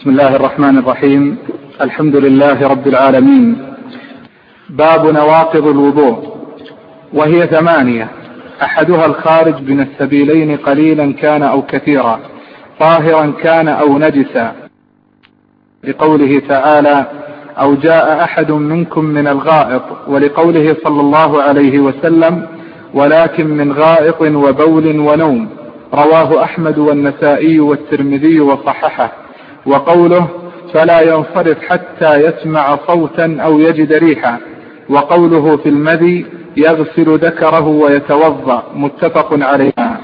بسم الله الرحمن الرحيم. الحمد لله رب العالمين. باب نواقض الوضوء. وهي ثمانية. أحدها الخارج من السبيلين قليلا كان أو كثيرا طاهرا كان أو نجسا. لقوله تعالى أو جاء أحد منكم من الغائط. ولقوله صلى الله عليه وسلم ولكن من غائط وبول ونوم. رواه أحمد والنسائي والترمذي وصححه. وقوله فلا ينصرف حتى يسمع صوتا أو يجد ريحا. وقوله في المذي يغسل ذكره ويتوضأ متفق عليها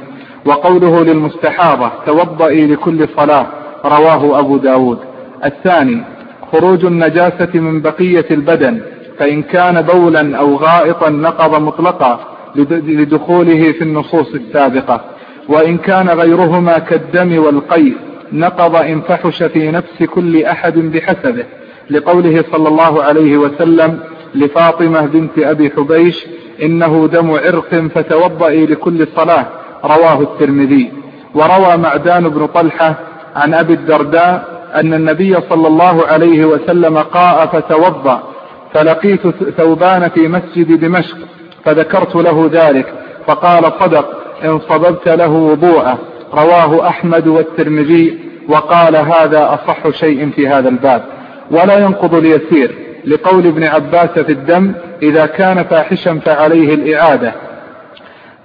وقوله للمستحاضة توضئي لكل صلاة رواه أبو داود. الثاني خروج النجاسة من بقية البدن فإن كان بولا أو غائطا نقض مطلقا لدخوله في النصوص السابقة. وإن كان غيرهما كالدم والقيء نقض إن فحش في نفس كل أحد بحسبه. لقوله صلى الله عليه وسلم لفاطمة بنت أبي حبيش إنه دم عرق فتوضئي لكل صلاة رواه الترمذي. وروى معدان بن طلحة عن أبي الدرداء أن النبي صلى الله عليه وسلم قاء فتوضأ فلقيت ثوبان في مسجد دمشق فذكرت له ذلك فقال صدق إن صببت له وضوءه رواه أحمد والترمذي. وقال هذا أصح شيء في هذا الباب. ولا ينقض اليسير لقول ابن عباس في الدم إذا كان فاحشا فعليه الإعادة.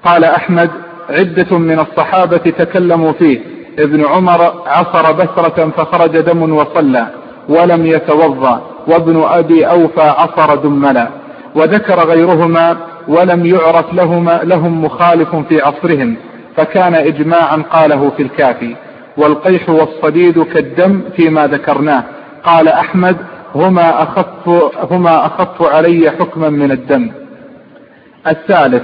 قال أحمد عدة من الصحابة تكلموا فيه. ابن عمر عصر بسرة فخرج دم وصلى ولم يتوضأ. وابن أبي أوفى عصر دملا. وذكر غيرهما ولم يعرف لهما لهم مخالف في عصرهم. فكان إجماعا قاله في الكافي. والقيح والصديد كالدم فيما ذكرناه. قال أحمد هما أخف, هما أخف علي حكما من الدم. الثالث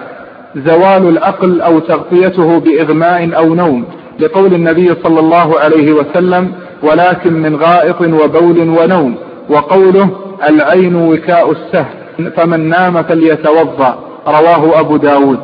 زوال العقل أو تغطيته بإغماء أو نوم لقول النبي صلى الله عليه وسلم ولكن من غائط وبول ونوم. وقوله العين وكاء السهل فمن نام فليتوضأ. رواه أبو داود.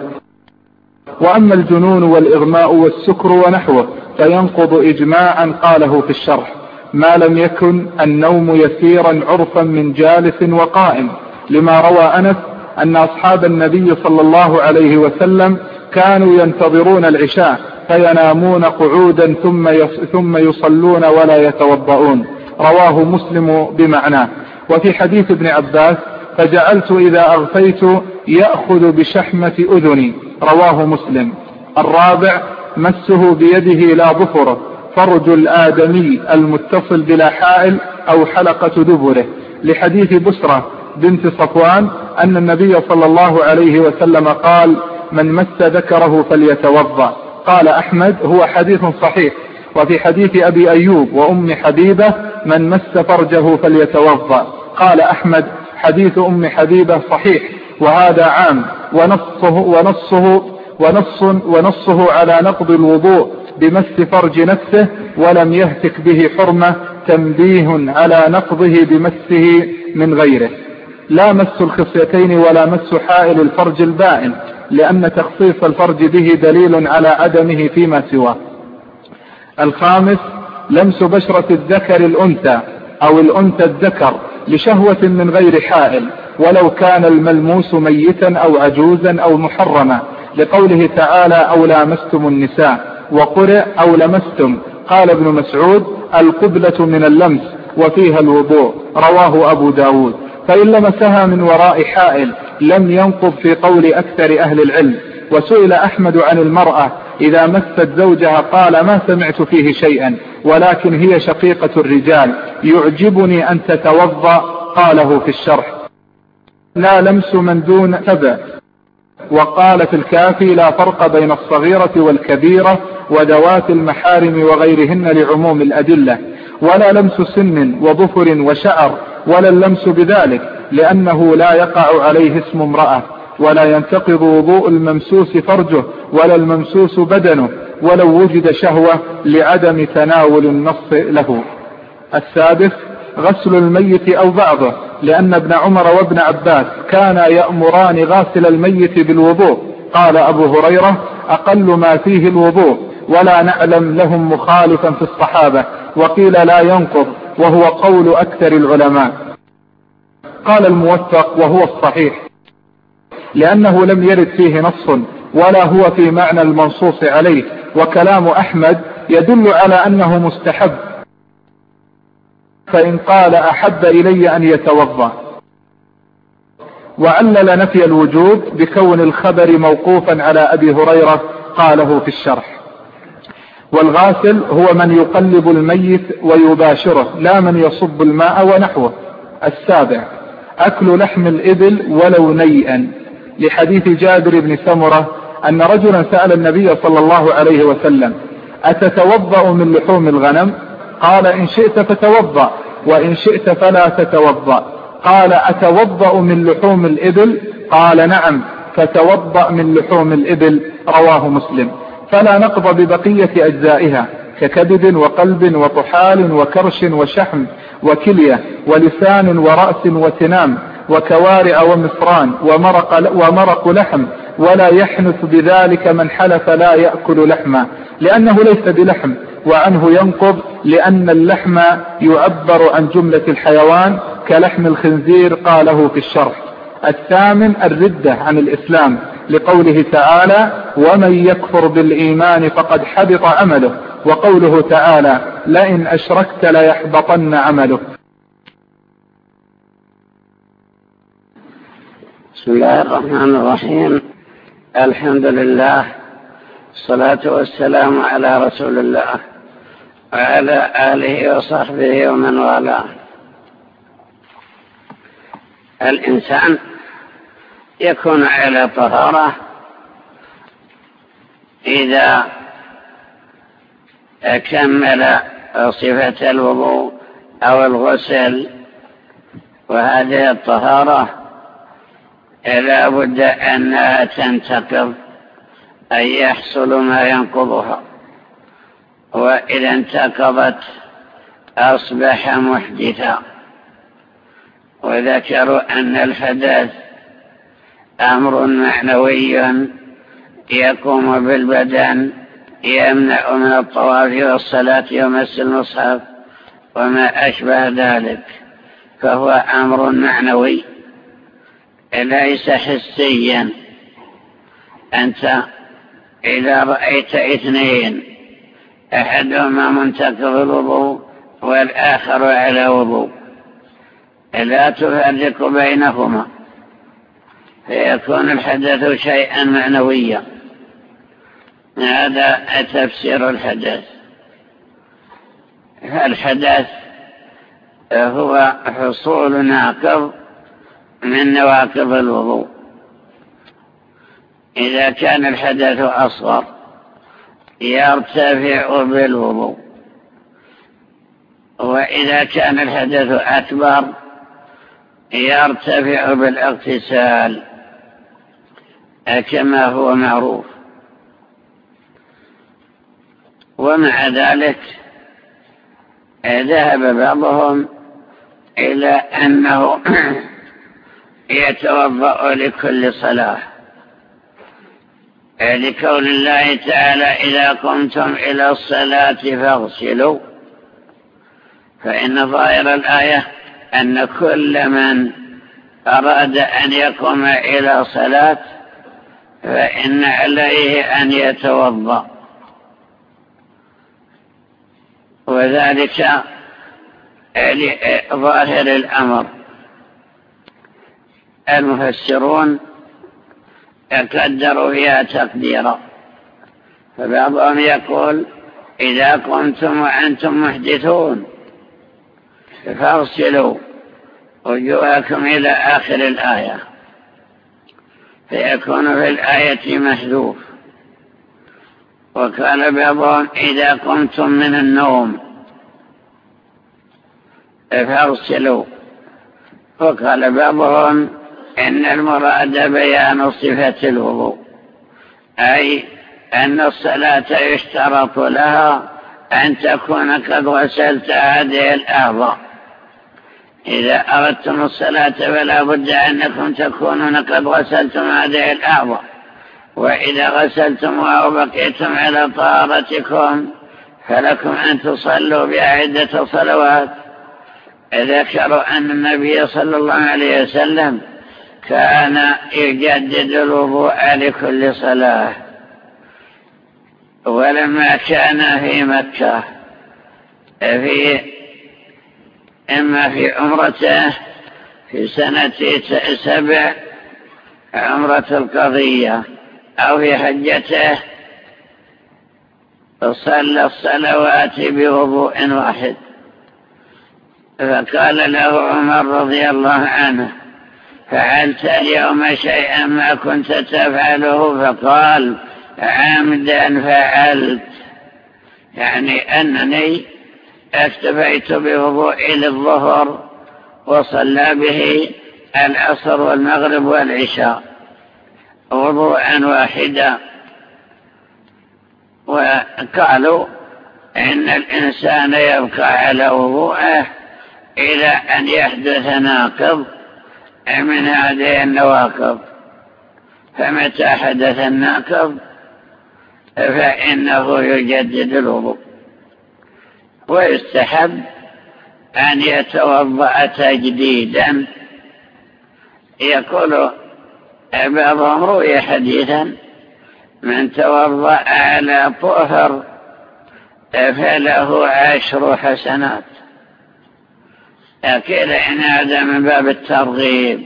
وأما الجنون والإغماء والسكر ونحوه فينقض إجماعا قاله في الشرح ما لم يكن النوم يسيرا عرفا من جالس وقائم. لما روى أنس أن أصحاب النبي صلى الله عليه وسلم كانوا ينتظرون العشاء فينامون قعودا ثم ثم يصلون ولا يتوضؤون. رواه مسلم بمعناه. وفي حديث ابن عباس فجعلت إذا أغفيت يأخذ بشحمة أذني. رواه مسلم. الرابع مسه بيده لا ظفره فرج الآدمي المتصل بلا حائل أو حلقة دبره. لحديث بسرة بنت صفوان أن النبي صلى الله عليه وسلم قال من مس ذكره فليتوضأ قال أحمد هو حديث صحيح وفي حديث أبي أيوب وأم حبيبة من مس فرجه فليتوضأ قال أحمد حديث أم حبيبة صحيح وهذا عام ونصه ونصه ونص ونصه على نقض الوضوء بمس فرج نفسه ولم يهتك به حرمة تنبيه على نقضه بمسه من غيره. لا مس الخصيتين ولا مس حائل الفرج البائن لأن تخصيص الفرج به دليل على عدمه فيما سواه. الخامس لمس بشرة الذكر الأنثى أو الأنثى الذكر لشهوة من غير حائل ولو كان الملموس ميتا أو عجوزا أو محرما. لقوله تعالى أو لامستم النساء وقرئ أو لمستم. قال ابن مسعود القبلة من اللمس وفيها الوضوء رواه أبو داود. فإن لمسها من وراء حائل لم ينقض في قول أكثر أهل العلم. وسئل أحمد عن المرأة إذا مست زوجها قال ما سمعت فيه شيئا ولكن هي شقيقة الرجال يعجبني أن تتوضأ قاله في الشرح. لا لمس من دون تبع وقال في الكافي لا فرق بين الصغيرة والكبيرة وذوات المحارم وغيرهن لعموم الأدلة ولا لمس سن وظفر وشعر ولا اللمس بذلك لأنه لا يقع عليه اسم امرأة ولا ينتقض وضوء الممسوس فرجه ولا الممسوس بدنه ولو وجد شهوة لعدم تناول النص له. السادس غسل الميت أو بعضه. لأن ابن عمر وابن عباس كانا يأمران غاسل الميت بالوضوء. قال أبو هريرة أقل ما فيه الوضوء ولا نعلم لهم مخالفا في الصحابة. وقيل لا ينقض وهو قول أكثر العلماء. قال الموثق وهو الصحيح لأنه لم يرد فيه نص ولا هو في معنى المنصوص عليه. وكلام أحمد يدل على أنه مستحب. فإن قال أحب إلي أن يتوضأ. وعلل نفي الوجوب بكون الخبر موقوفا على أبي هريرة قاله في الشرح. والغاسل هو من يقلب الميت ويباشره لا من يصب الماء ونحوه. السابع أكل لحم الإبل ولو نيئا. لحديث جابر بن سمرة أن رجلا سأل النبي صلى الله عليه وسلم أتتوضأ من لحوم الغنم؟ قال إن شئت فتوضأ وإن شئت فلا تتوضأ. قال أتوضأ من لحوم الإبل؟ قال نعم فتوضأ من لحوم الإبل رواه مسلم. فلا نقض ببقية أجزائها ككبد وقلب وطحال وكرش وشحم وكلية ولسان ورأس وتنام وكوارع ومصران ومرق, ومرق لحم ولا يحنث بذلك من حلف لا يأكل لحما لأنه ليس بلحم وعنه ينقض لأن اللحم يعبر عن جملة الحيوان كلحم الخنزير قاله في الشرح. الثامن الردة عن الإسلام لقوله تعالى ومن يكفر بالإيمان فقد حبط عمله وقوله تعالى لئن أشركت ليحبطن عمله بسم الله الرحمن الرحيم. الحمد لله الصلاة والسلام على رسول الله. وعلى آله وصحبه ومن والاه. الإنسان يكون على طهارة إذا كمل صفة الوضوء أو الغسل وهذه الطهارة لا بد أنها تنتقض أن يحصل ما ينقضها. وإذا انتقضت أصبح محدثا. وذكروا أن الحدث أمر معنوي يقوم بالبدن يمنع من الطواف والصلاة ومس المصحف وما أشبه ذلك فهو أمر معنوي ليس حسيا. أنت إذا رأيت اثنين أحدهما منتقض الوضوء والآخر على وضوء. لا تفرق بينهما. فيكون الحدث شيئا معنويا. هذا تفسير الحدث. الحدث هو حصول ناقض من نواقض الوضوء. إذا كان الحدث أصغر يرتفع بالوضوء. وإذا كان الحدث أكبر يرتفع بالاغتسال. كما هو معروف. ومع ذلك ذهب بعضهم إلى أنه يتوضأ لكل صلاة. لقول الله تعالى إذا قمتم إلى الصلاة فاغسلوا. فإن ظاهر الآية أن كل من أراد أن يقوم إلى صلاة فإن عليه أن يتوضأ. وذلك ظاهر الأمر. المفسرون يقدروا فيها تقديرا. فبعضهم يقول إذا قمتم وأنتم محدثون فأرسلوا وجوهكم إلى آخر الآية فيكون في الآية محذوف. وقال بعضهم إذا قمتم من النوم فأرسلوا. وقال بعضهم إن المراد بيان صفة الوضوء أي أن الصلاة يشترط لها أن تكون قد غسلت هذه الأعضاء إذا أردتم الصلاة فلا بد أنكم تكونون قد غسلتم هذه الأعضاء وإذا غسلتم أو بقيتم على طهارتكم فلكم أن تصلوا بعدة صلوات. ذكروا أن النبي صلى الله عليه وسلم كان يجدد الوضوء لكل صلاة ولما كان في مكة في إما في عمرته في سنة سبع عمرة القضية أو في حجته صلى الصلوات بوضوء واحد. فقال له عمر رضي الله عنه فعلت اليوم شيئا ما كنت تفعله؟ فقال عمدا فعلت. يعني أنني اكتفيت بوضوء للظهر وصلى به العصر والمغرب والعشاء وضوءا واحدا. وقالوا إن الإنسان يبقى على وضوءه إلى أن يحدث ناقض. من هذه النواقض فمتى حدث الناقض فإنه يجدد الوضوء. ويستحب أن يتوضأ تجديدا. يقول بعضهم روي حديثا من توضأ على طهر فله عشر حسنات. أكيد إن هذا من باب الترغيب.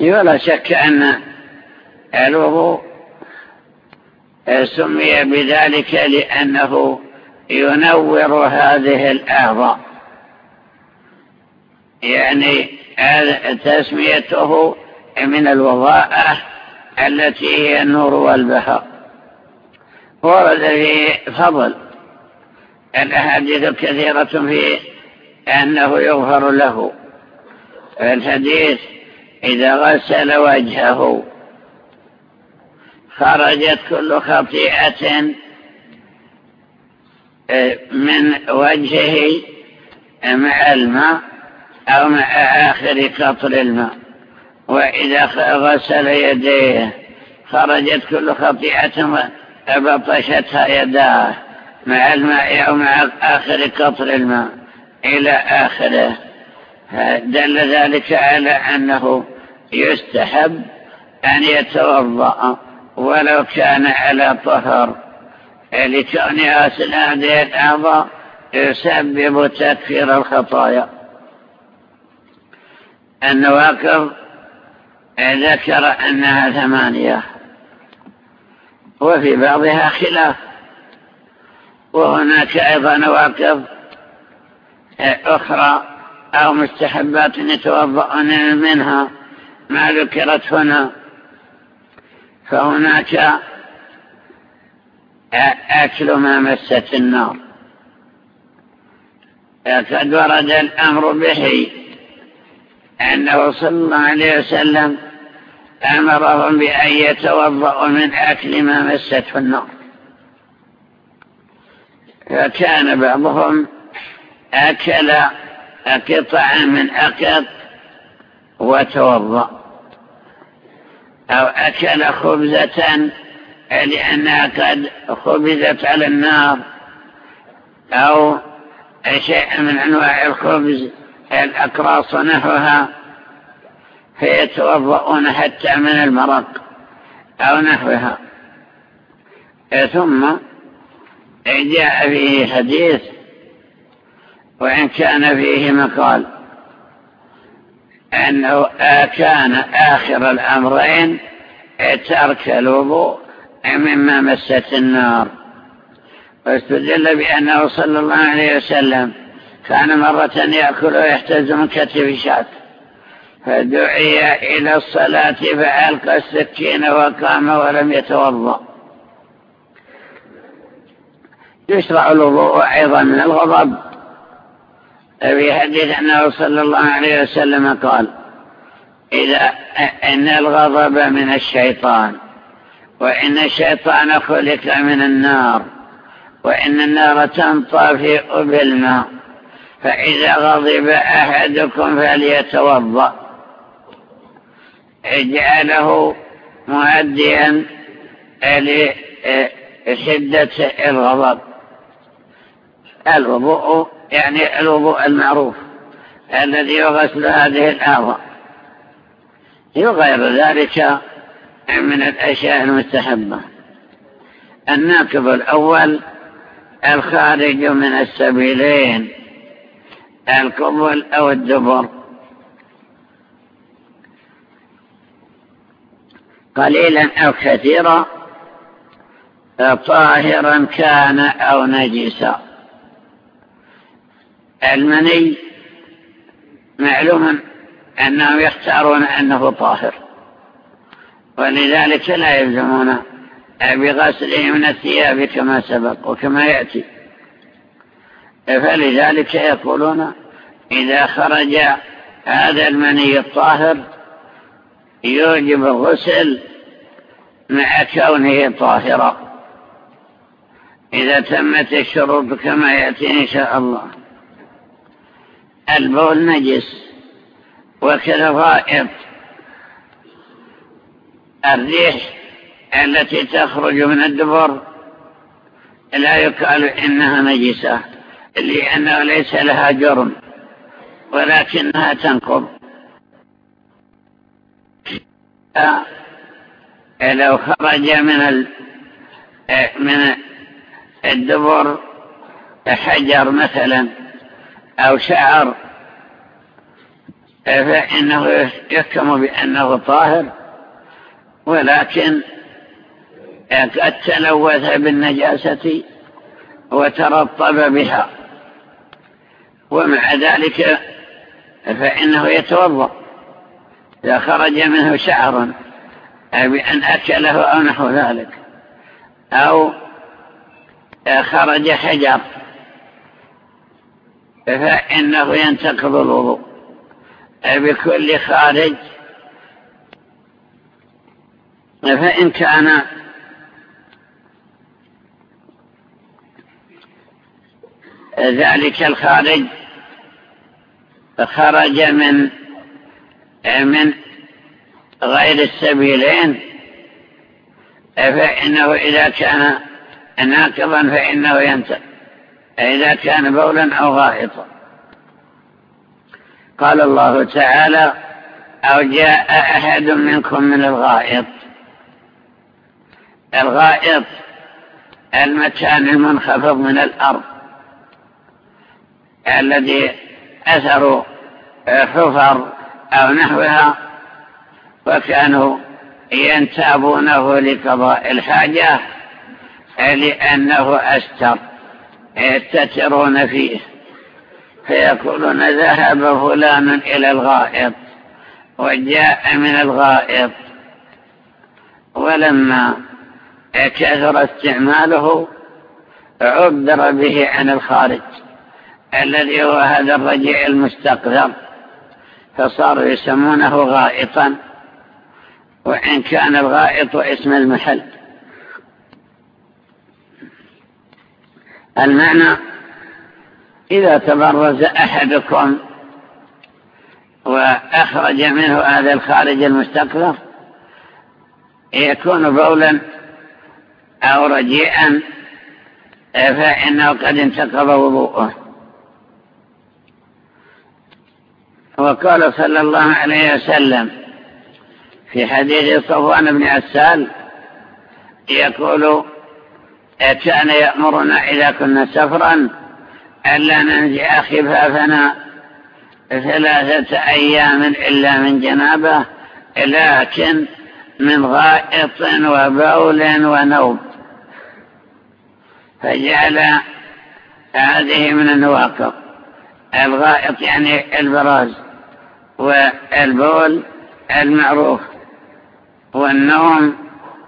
ولا شك أن الوضوء سمي بذلك لأنه ينور هذه الأعضاء. يعني تسميته من الوضاءة التي هي النور والبهاء. ورد في فضل الأحاديث كثيرة في أنه يغفر له. الحديث إذا غسل وجهه خرجت كل خطيئة آه، من وجهه مع الماء أو مع آخر قطر الماء. وإذا غسل يديه خرجت كل خطيئة بطشتها يداه. مع الماء أو مع آخر قطر الماء إلى آخره. دل ذلك على أنه يستحب أن يتوضأ ولو كان على طهر. لكون غسل هذه الأعضاء يسبب تكفير الخطايا. النواقض ذكر أنها ثمانية وفي بعضها خلاف. وهناك أيضا نواقض أخرى أو مستحبات يتوضؤون منها ما ذكرت هنا. فهناك أكل ما مست النار. قد ورد الأمر به أنه صلى الله عليه وسلم أمرهم بأن يتوضأوا من أكل ما مسته النار. فكان بعضهم أكل قطعا من أكل وتوضأ أو أكل خبزة لأنها قد خبزت على النار أو شيء من أنواع الخبز الأقراص نحوها فيتوضؤون حتى من المرق أو نحوها. ثم جاء فيه حديث وإن كان فيه مقال أنه كان آخر الأمرين ترك الوضوء مما مست النار. واستدل بأنه صلى الله عليه وسلم كان مرة يأكل ويحتز من كتف شات فدعي إلى الصلاة فألقى السكين وقام ولم يتوضأ. يشرع الوضوء أيضا من الغضب. في حديث أنه صلى الله عليه وسلم قال إذا إن الغضب من الشيطان وإن الشيطان خلق من النار وإن النار تنطفئ بالماء فإذا غضب أحدكم فليتوضأ. جعله مؤديا لشدة الغضب. الوضوء يعني الوضوء المعروف الذي يغسل هذه الأعضاء وغير ذلك من الأشياء المستحبة. الناقض الأول الخارج من السبيلين القبل أو الدبر. قليلا أو كثيرا طاهرا كان أو نجسا. المني معلوم أنهم يختارون أنه طاهر. ولذلك لا يلزمون بغسله من الثياب كما سبق وكما يأتي. فلذلك يقولون إذا خرج هذا المني الطاهر يوجب الغسل مع كونه طاهرا. إذا تمت الشروط كما يأتي إن شاء الله. البول نجس وكذا غائط الريح التي تخرج من الدبر لا يقال إنها نجسة لأنه ليس لها جرم ولكنها تنقض لو خرج من من الدبر حجر مثلا. أو شعر فإنه يحكم بأنه طاهر ولكن قد تلوث بالنجاسة وترطب بها. ومع ذلك فإنه يتوضأ إذا خرج منه شعر بأن أكله أو نحو ذلك أو خرج حجر. فإنه ينتقض الوضوء. بكل خارج. فإن كان ذلك الخارج خرج من من غير السبيلين فإنه إذا كان ناقضا فإنه ينتقل إذا كان بولا أو غائطا. قال الله تعالى أو جاء أحد منكم من الغائط. الغائط المكان المنخفض من الأرض. الذي أثر حفر أو نحوها وكانوا ينتابونه لقضاء الحاجة لأنه أستر. يستترون فيه فيقولون ذهب فلان إلى الغائط وجاء من الغائط. ولما كثر استعماله عبر به عن الخارج الذي هو هذا الرجيع المستقذر فصاروا يسمونه غائطا. وإن كان الغائط اسم المحل. المعنى إذا تبرز أحدكم وأخرج منه هذا الخارج المستقذر يكون بولا أو رجيئا فإنه قد انتقض وضوءه. وقال صلى الله عليه وسلم في حديث صفوان بن عسال يقول كان يأمرنا إذا كنا سفرا ألا ننزع خفافنا ثلاثة أيام إلا من جنابة لكن من غائط وبول ونوم. فجعل هذه من النواقض. الغائط يعني البراز والبول المعروف والنوم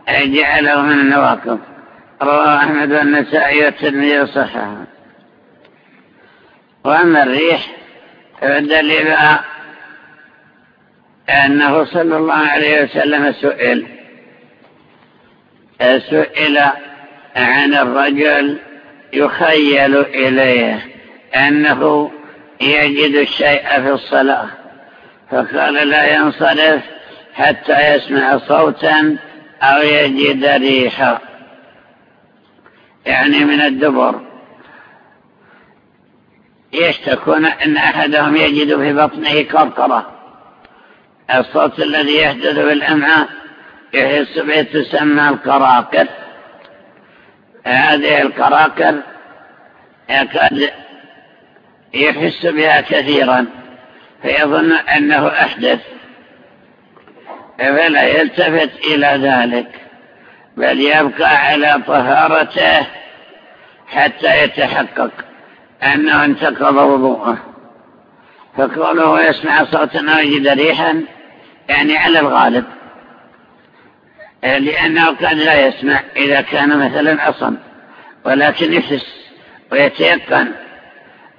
جعله من النواقض. رواه أحمد والنسائي والترمذي صححه وأما الريح فالدليل أنه صلى الله عليه وسلم سئل. سئل عن الرجل يخيل إليه أنه يجد الشيء في الصلاة. فقال لا ينصرف حتى يسمع صوتا أو يجد ريحا. يعني من الدبر. يشتكون أن أحدهم يجد في بطنه كركرة. الصوت الذي يحدث بالأمعاء يحس به تسمى القراقر هذه القراقر يكاد يحس بها كثيرا فيظن أنه أحدث فلا يلتفت إلى ذلك. بل يبقى على طهارته حتى يتحقق أنه انتقض وضوءه. فكونه يسمع صوتا أو يجد ريحا يعني على الغالب. لأنه قد لا يسمع إذا كان مثلا أصم ولكن يحس ويتيقن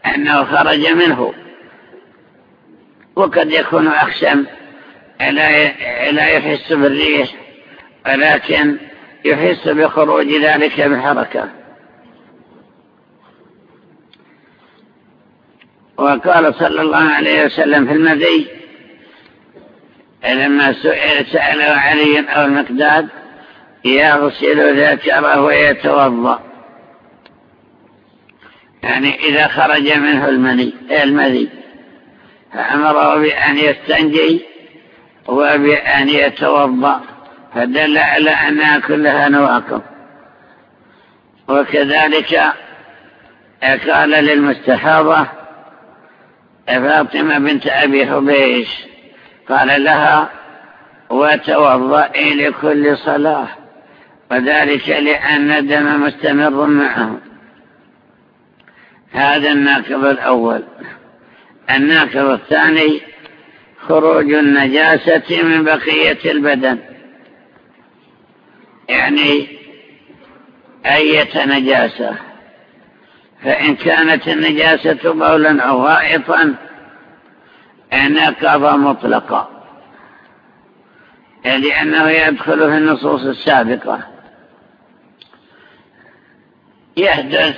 أنه خرج منه. وقد يكون أخشم لا يحس بالريح ولكن يحس بخروج ذلك بالحركة وقال صلى الله عليه وسلم في المذي لما سئل سأله علي أو المقداد يغسل ذكره ويتوضأ. يعني إذا خرج منه المني المذي فأمره بأن يستنجي وبأن يتوضأ. فدل على أنها كلها نواقض. وكذلك قال للمستحاضة فاطمة بنت أبي حبيش قال لها وتوضئي لكل صلاة وذلك لأن الدم مستمر معه. هذا الناقض الأول. الناقض الثاني خروج النجاسة من بقية البدن. يعني أية نجاسة. فإن كانت النجاسة بولا أو غائطا نقض مطلقا. لأنه يدخل في النصوص السابقة. يحدث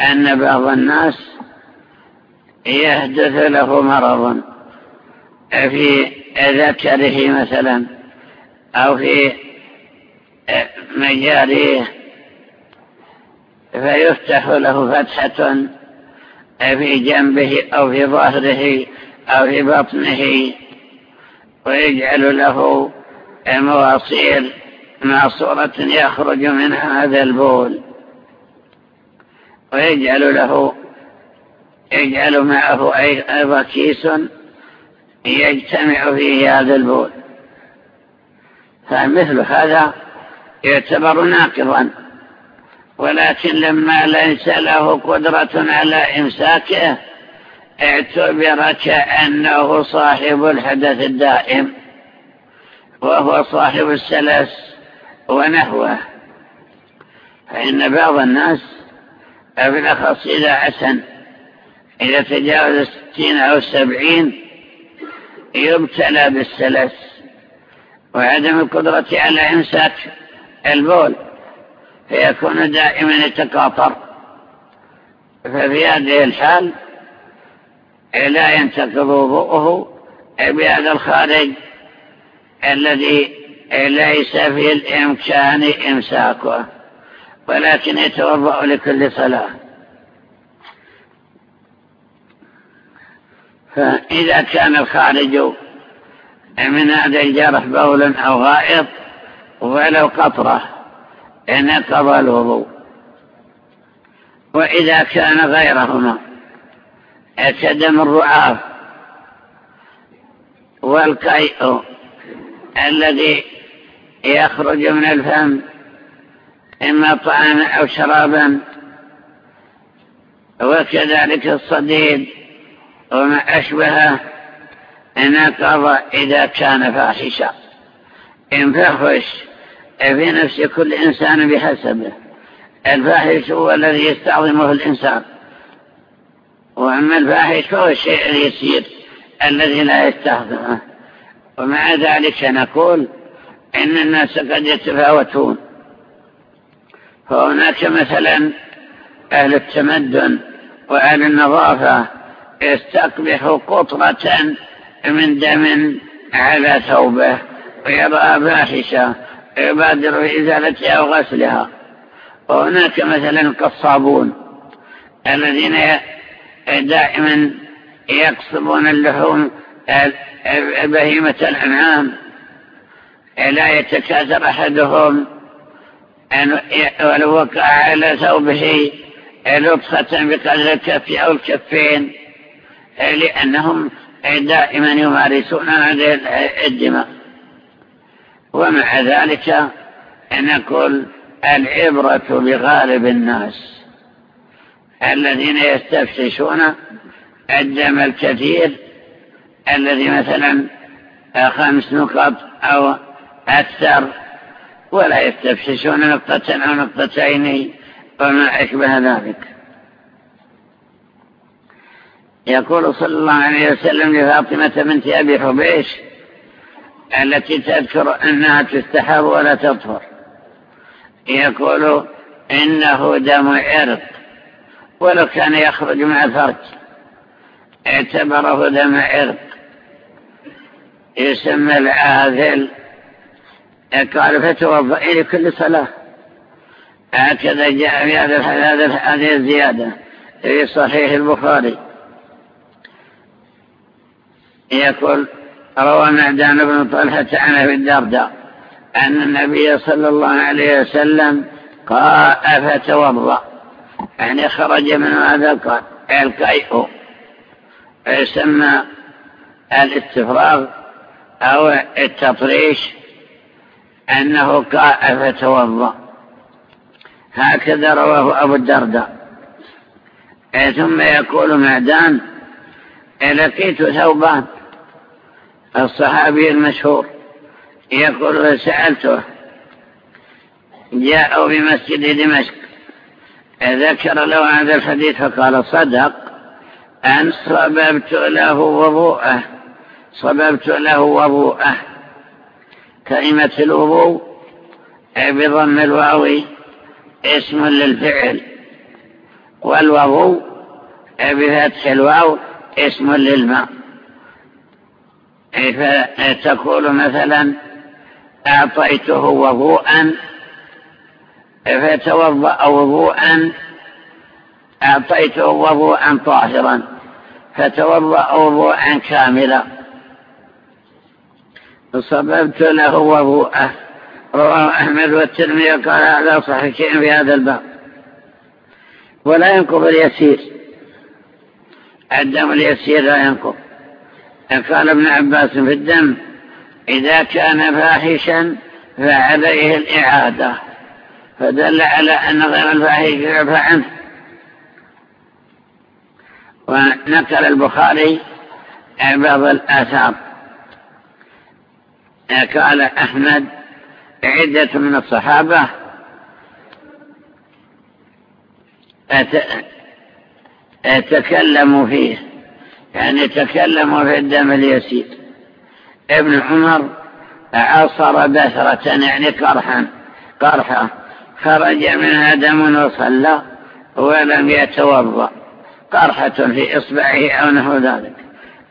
أن بعض الناس يحدث له مرض في ذكره مثلا أو في مجاريه فيفتح له فتحة في جنبه أو في ظهره أو في بطنه ويجعل له مواصيل معصورة يخرج من هذا البول. ويجعل له يجعل معه أيضا كيس يجتمع فيه هذا البول. فمثل هذا يعتبر ناقضا. ولكن لما ليس له قدرة على إمساكه اعتبر كأنه صاحب الحدث الدائم وهو صاحب السلس ونحوه فإن بعض الناس بالأخص إذا عسن إذا تجاوز الستين أو السبعين يبتلى بالسلس وعدم القدرة على إمساك البول فيكون دائما يتقاطر ففي هذه الحال لا ينتقض وضوءه بهذا الخارج الذي ليس في الإمكان إمساكه ولكن يتوضأ لكل صلاة. فإذا كان الخارج من هذا الجرح بول أو غائط ولو قطرة نقض الوضوء. وإذا كان غيرهما كدم الرعاف والقيء الذي يخرج من الفم إما طعاما أو شرابا وكذلك الصديد وما أشبهه نقض إذا كان فاحشا. إن فحش في نفس كل إنسان بحسبه. الفاحش هو الذي يستعظمه الإنسان. وأما الفاحش فهو الشيء اليسير الذي لا يستخدمه ومع ذلك نقول إن الناس قد يتفاوتون. فهناك مثلا أهل التمدن وأهل النظافة يستقبح قطرة من دم على ثوبه. ويرى فاحشة يبادر بإزالتها أو غسلها. وهناك مثلا القصابون الذين دائما يقصبون اللحوم بهيمة الأنعام. لا يتكاثر أحدهم ولو وقع على ثوبه لطخة بقدر الكف أو الكفين لأنهم دائما يمارسون هذه الدماء. ومع ذلك نقول العبرة بغالب الناس الذين يستفتشون الدم الكثير الذي مثلا خمس نقط أو أكثر ولا يستفتشون نقطة أو نقطتين وما أشبه ذلك. يقول صلى الله عليه وسلم لفاطمة بنت أبي حبيش التي تذكر أنها تستحب ولا تطهر يقول إنه دم عرق ولو كان يخرج مع الفرج اعتبره دم عرق. يسمى العاذل. قال فتوضئي لكل صلاة. هكذا جاء في هذا هذه الزيادة في صحيح البخاري. يقول روى معدان بن طلحة عن أبي الدرداء أن النبي صلى الله عليه وسلم قاء فتوضأ يعني خرج من هذا القيء يسمى الاستفراغ أو التطريش أنه قاء فتوضأ هكذا رواه أبو الدرداء. ثم يقول معدان لقيت ثوبان. الصحابي المشهور يقول فسألته جاءوا بمسجد دمشق ذكر له هذا الحديث فقال صدق أن صببت له وضوءه صببت له وضوءه كلمة الوضوء بضم الواو اسم للفعل والوضوء بفتح الواو اسم للماء. فتقول مثلا أعطيته وضوءا؟ فتوضأ وضوءا؟ أعطيته وضوءا طاهرا فتوضأ وضوءا كاملا. صببت له وضوءه. رواه أحمد والترمذي قال هذا صحيح في هذا الباب. ولا ينقض اليسير. الدم اليسير لا ينقض. قال ابن عباس في الدم إذا كان فاحشا فعليه الإعادة. فدل على أن غير الفاحش يعفى عنه. ونقل البخاري بعض الآثار. قال أحمد عدة من الصحابة أتكلموا فيه. يعني تكلموا في الدم اليسير. ابن عمر عصر بثرة يعني قرحا قرحة خرج منها دم وصلى ولم يتوضأ. قرحة في إصبعه أو نحو ذلك.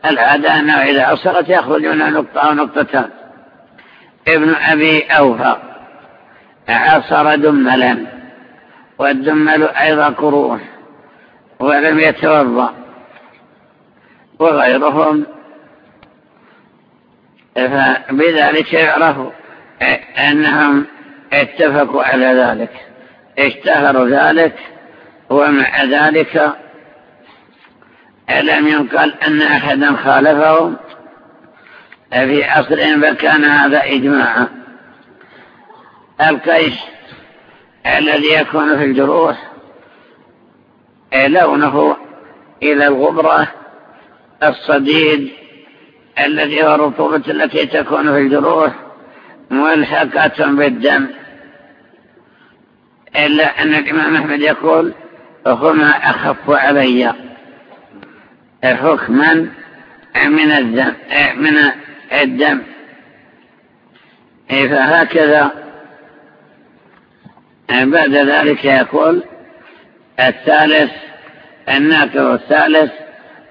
العادة أنه إذا عصرت يخرج منها نقطة أو نقطتان. ابن أبي أوفى عصر دملا والدمل أيضا قروح ولم يتوضأ. وغيرهم. فبذلك يعرف أنهم اتفقوا على ذلك. اشتهروا ذلك ومع ذلك لم ينقل أن أحدا خالفهم في عصرهم فكان هذا إجماعا. القيش الذي يكون في الجروح لونه إلى الغبرة الصديد الذي هو الرطوبة التي تكون في الجروح ملحقة بالدم. إلا أن الإمام أحمد يقول هما أخف علي حكما من الدم من الدم. فهكذا بعد ذلك يقول الثالث الناقض الثالث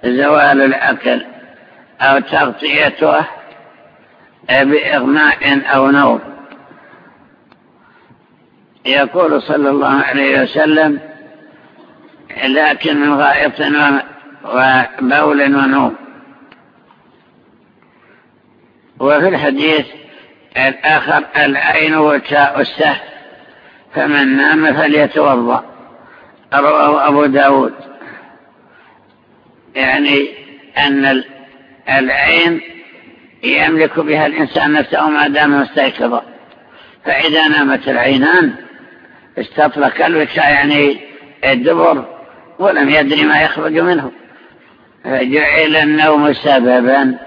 زوال العقل أو تغطيته بإغماء أو نوم. يقول صلى الله عليه وسلم لكن من غائط وبول ونوم. وفي الحديث الآخر العين وتاء السهل فمن نام فليتوضأ. رواه أبو داود. يعني أن العين يملك بها الإنسان نفسه ما دام مستيقظا فإذا نامت العينان استطلق الوكاء يعني الدبر ولم يدري ما يخرج منه. فجعل النوم سببا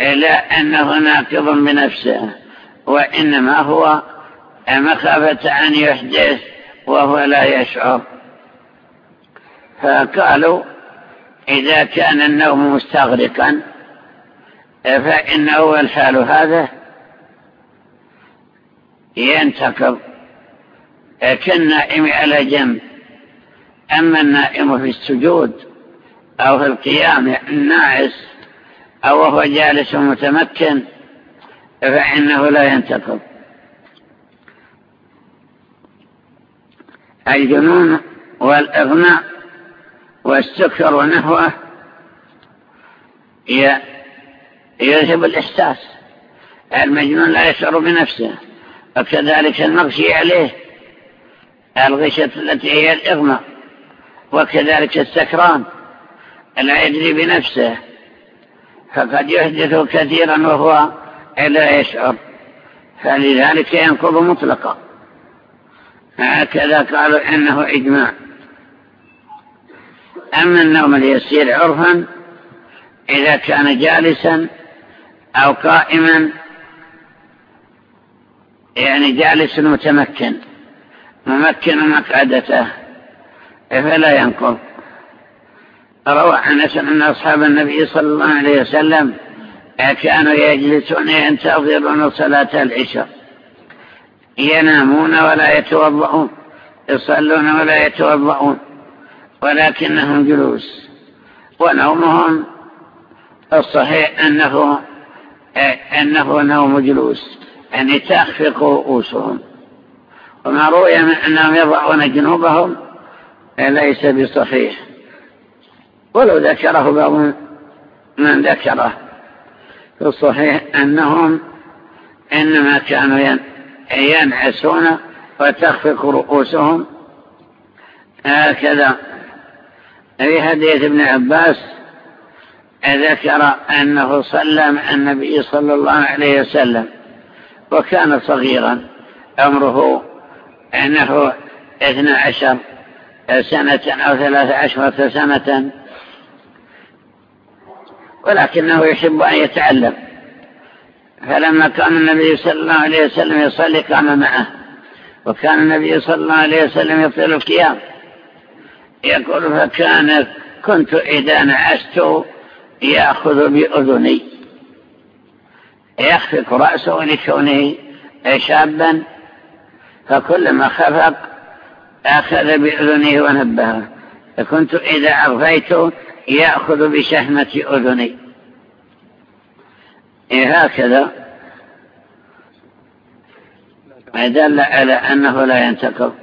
إلى أنه ناقض بنفسه وإنما هو مخافة أن يحدث وهو لا يشعر. فقالوا إذا كان النوم مستغرقا فإنه الحال هذا ينتقض. كالنائم على جنب. أما النائم في السجود أو في القيام الناعس أو وهو جالس متمكن فإنه لا ينتقض. الجنون والإغناء والسكر ونحوه يذهب الإحساس. المجنون لا يشعر بنفسه وكذلك المغشي عليه الغشة التي هي الإغمى وكذلك السكران لا يدري بنفسه فقد يحدث كثيرا وهو لا يشعر. فلذلك ينقض مطلقا. هكذا قالوا إنه إجماع. أما النوم اليسير عرفا إذا كان جالسا أو قائما يعني جالس متمكن ممكن مقعدته فلا ينقض. روى انس أن أصحاب النبي صلى الله عليه وسلم كانوا يجلسون ينتظرون صلاة العشاء. ينامون ولا يتوضؤون يصلون ولا يتوضؤون. ولكنهم جلوس. ونومهم الصحيح أنه, أنه نوم جلوس يعني تخفق رؤوسهم. وما روي من أنهم يضعون جنوبهم ليس بصحيح. ولو ذكره بعض من ذكره. في الصحيح أنهم إنما كانوا ينعسون وتخفق رؤوسهم. هكذا. في حديث ابن عباس ذكر أنه صلى مع النبي صلى الله عليه وسلم وكان صغيرا عمره أنه اثنى عشر سنة أو ثلاث عشرة سنة ولكنه يحب أن يتعلم. فلما كان النبي صلى الله عليه وسلم يصلي قام معه وكان النبي صلى الله عليه وسلم يطيل القيام. يقول فكان كنت إذا نعست يأخذ بأذني. يخفق رأسه لكونه شابا. فكلما خفق أخذ بأذنه ونبهه فكنت إذا أغفيت يأخذ بشهمة أذني. هكذا دل على أنه لا ينتقض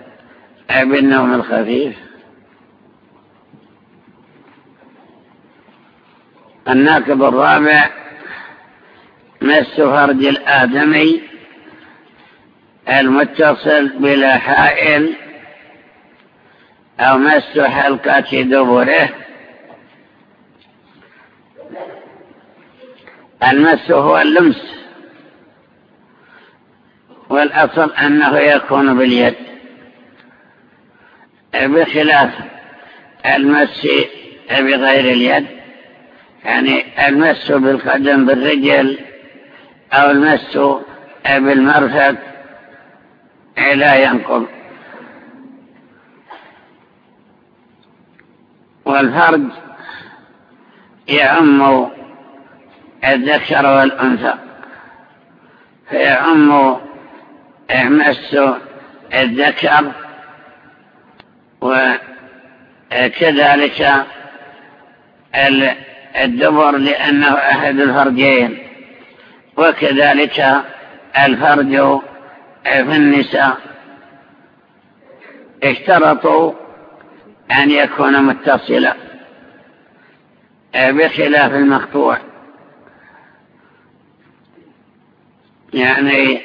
بالنوم الخفيف. الناقض الرابع مس فرج الآدمي المتصل بلا حائل أو مس حلقة دبره. المس هو اللمس والأصل أنه يكون باليد. بخلاف المس بغير اليد يعني المس بالقدم بالرجل أو المس بالمرفق لا ينقض. والفرج يعم الذكر والأنثى فيعم مس الذكر وكذلك الدبر لأنه أحد الفرجين وكذلك الفرج في النساء. اشترطوا أن يكون متصلا بخلاف المقطوع. يعني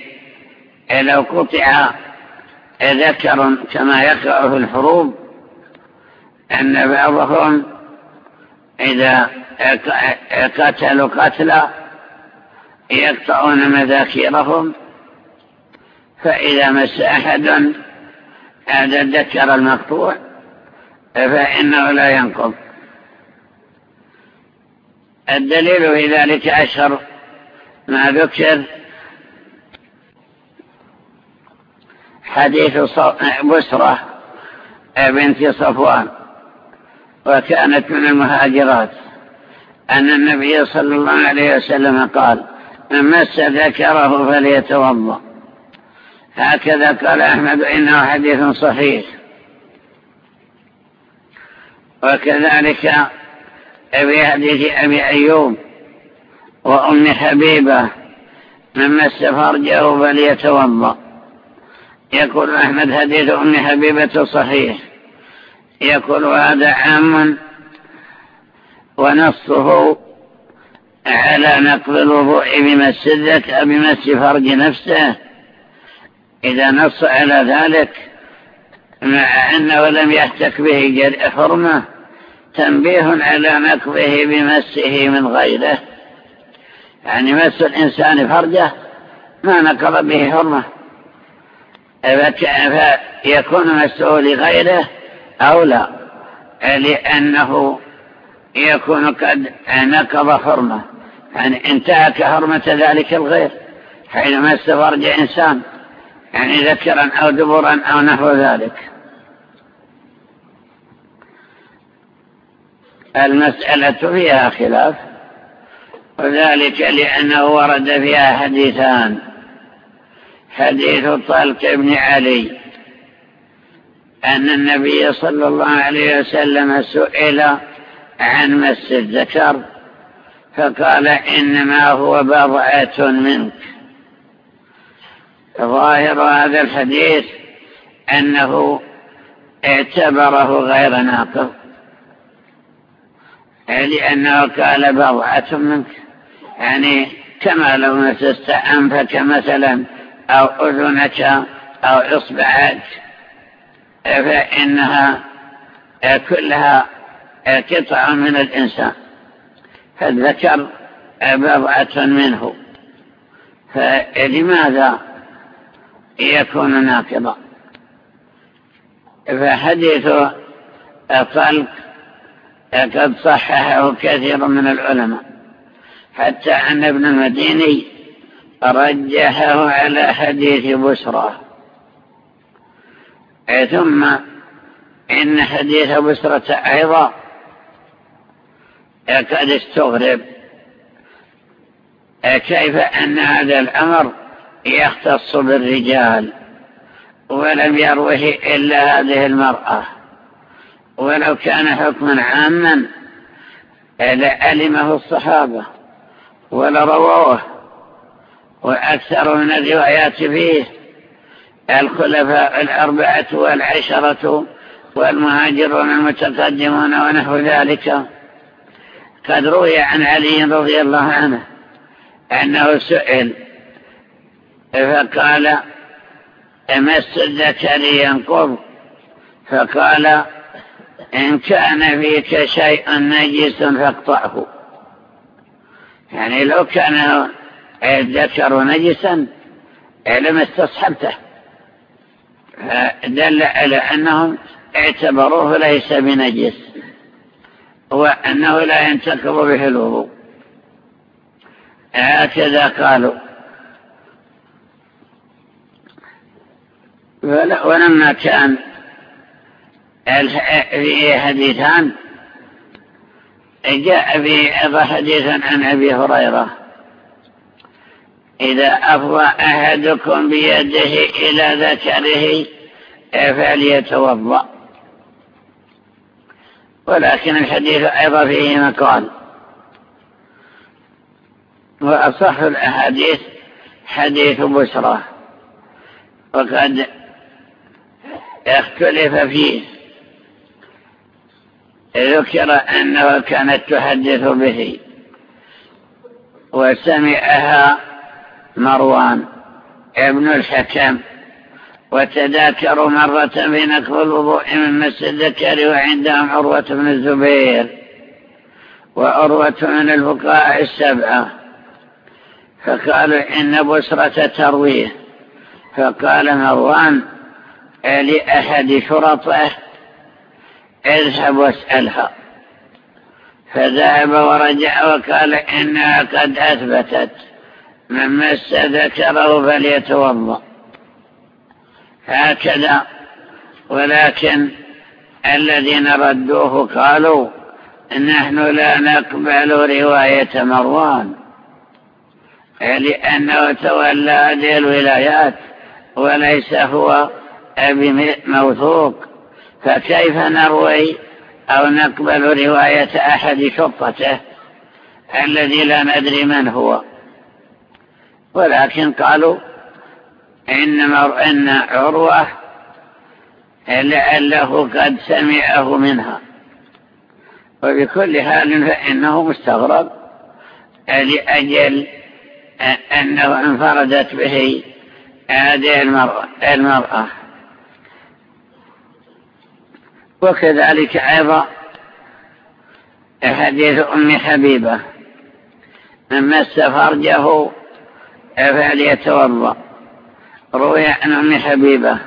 لو قطع ذكر كما يقع في الحروب أن بعضهم إذا قتلوا قتلا يقطعون مذاكيرهم فإذا مس أحد هذا الذكر المقطوع فإنه لا ينقض. الدليل في ذلك أشهر ما ذكر حديث بسرة بنت صفوان. وكانت من المهاجرات. أن النبي صلى الله عليه وسلم قال من مس ذكره فليتوضأ. هكذا قال أحمد إنه حديث صحيح. وكذلك في حديث أبي أيوب وأم حبيبة من مس فرجه فليتوضأ. يقول أحمد حديث أم حبيبة صحيح. يقول هذا عام ونصه على نقل الوضوء بمس الذكر بمس فرج نفسه. إذا نص على ذلك مع أنه لم يحتك به حرمة تنبيه على نقضه بمسه من غيره. يعني مس الإنسان فرجه ما نقض به حرمة. فيكون مسه لغيره أو لا لأنه يكون قد نقض حرمة. يعني انتهك حرمة ذلك الغير حين مس فرج إنسان يعني ذكرا أو دبرا أو نحو ذلك. المسألة فيها خلاف وذلك لأنه ورد فيها حديثان. حديث طلق بن علي. أن النبي صلى الله عليه وسلم سئل عن مس الذكر فقال إنما هو بضعة منك. ظاهر هذا الحديث أنه اعتبره غير ناقض لأنه قال بضعة منك. يعني كما لو مسست أنفك مثلا أو أذنك أو إصبعك. فإنها كلها قطع من الإنسان. فالذكر بضعة منه. فلماذا يكون ناقضا؟ فحديث الطلق قد صححه كثير من العلماء. حتى أن ابن المديني رجحه على حديث بسرى ثم إن حديث بسرة أيضا قد استغرب. كيف أن هذا الأمر يختص بالرجال ولم يروه إلا هذه المرأة؟ ولو كان حكما عاما لألمه الصحابة ولرووه وأكثر من الروايات فيه الخلفاء الأربعة والعشرة والمهاجرون المتقدمون ونحو ذلك. قد روي عن علي رضي الله عنه أنه سئل فقال مس الذكر ينقض؟ فقال إن كان فيك شيء نجس فاقطعه. يعني لو كان الذكر نجسا لم استصحبته. فدل على أنهم اعتبروه ليس بنجس وأنه لا ينتقض به الوضوء. هكذا قالوا. ولما كان في حديثان جاء في حديث عن أبي هريرة إذا أفضى أحدكم بيده إلى ذكره فليتوضأ. ولكن الحديث أيضا فيه مقال. وأصح الأحاديث حديث بشرى. وقد اختلف فيه. ذكر أنه كانت تحدث به. وسمعها مروان ابن الحكم وتذاكروا مرة بنقل الوضوء من مس الذكر وعندهم عروة بن الزبير وعروة من الفقهاء السبعة. فقالوا إن بسرة ترويه. فقال مروان لأحد شرطه؟ اذهب واسألها. فذهب ورجع وقال إنها قد أثبتت. من مس ذكره فليتوضأ. هكذا. ولكن الذين ردوه قالوا نحن لا نقبل رواية مروان. لأنه تولى هذه الولايات وليس هو أبي موثوق. فكيف نروي أو نقبل رواية أحد شطته الذي لا ندري من هو؟ ولكن قالوا إن, إن عروة لعله قد سمعه منها. وبكل حال فإنه مستغرب لأجل أنه انفردت به هذه المرأة, المرأة وكذلك أيضا حديث أم حبيبة مس فرجه فليتوضأ روي عن أم حبيبة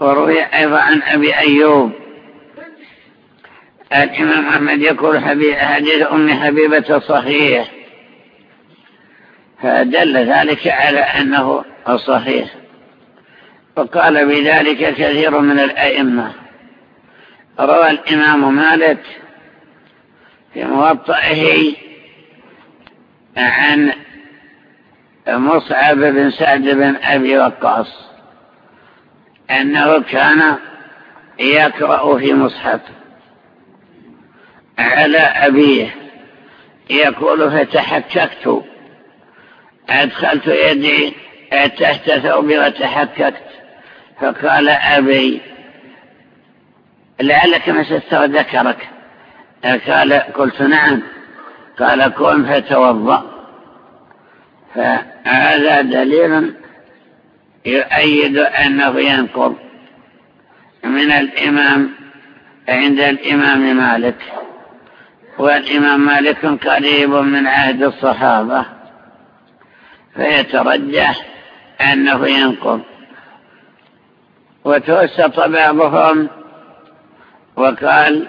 وروي أيضا عن أبي أيوب. الإمام أحمد يقول حديث أم حبيبة صحيح. فدل ذلك على أنه صحيح. وقال بذلك كثير من الأئمة. روى الإمام مالك في موطئه عن مصعب بن سعد بن أبي وقاص أنه كان يقرأ في مصحف على أبيه يقول فتحككت أدخلت يدي تحت ثوبي وتحككت فقال أبي لعلك مسست ذكرك قال قلت نعم قال قم فتوضأ. فهذا دليل يؤيد أنه ينقض من الإمام عند الإمام مالك والإمام مالك قريب من عهد الصحابة فيترجح أنه ينقض. وتوسط بعضهم وقال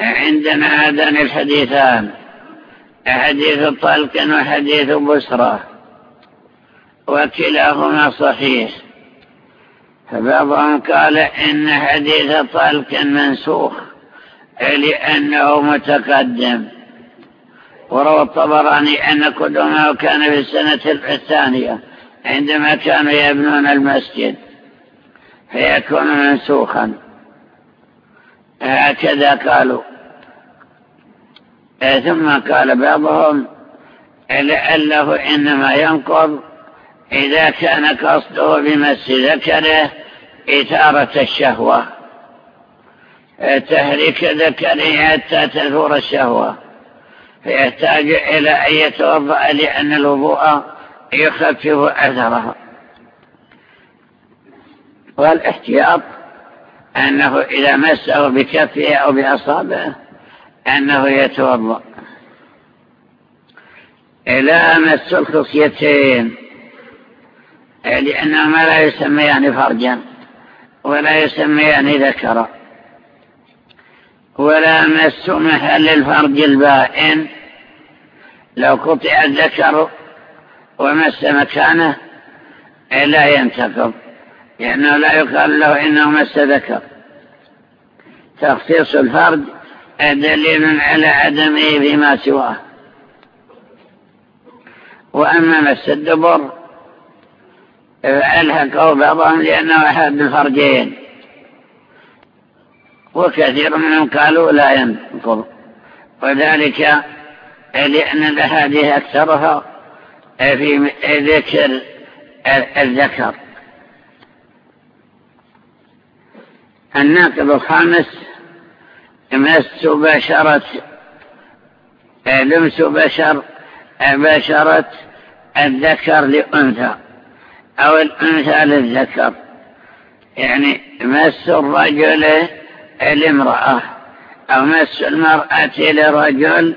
عندنا هذان الحديثان. حديث طلق وحديث بسرى وكلاهما صحيح. فبعضهم قال إن حديث طلق منسوخ لأنه متقدم. وروى الطبراني أن قدومه كان في السنة الثانية عندما كانوا يبنون المسجد فيكون منسوخا. هكذا قالوا. ثم قال بعضهم لعله إنما ينقض إذا كان قصده بمس ذكره إثارة الشهوة. تهريك ذكره حتى تثور الشهوة. فيحتاج إلى أن يتوضأ لأن الوضوء يخفف أثرها. والاحتياط أنه إذا مسه بكفه أو بأصابعه أنه يتوضأ. إلى مس الخصيتين لأنهما لا يسميان فرجا ولا يسميان ذكرا. ولا مس محل الفرج البائن. لو قطع الذكر ومس مكانه لا ينتقض لأنه لا يقال له إنه مس ذكر. تخصيص الفرج دليل على عدمه بما سواه. وأما مس الدبر فألهقه بعضهم لأنه أحد الفرجين وكثير منهم قالوا لا ينقض وذلك لأن الأحاديث أكثرها في ذكر الذكر. الناقض الخامس مس بشرة لمس بشر بشرة الذكر لأنثى أو الأنثى للذكر. يعني مس الرجل لامرأة أو مس المرأة لرجل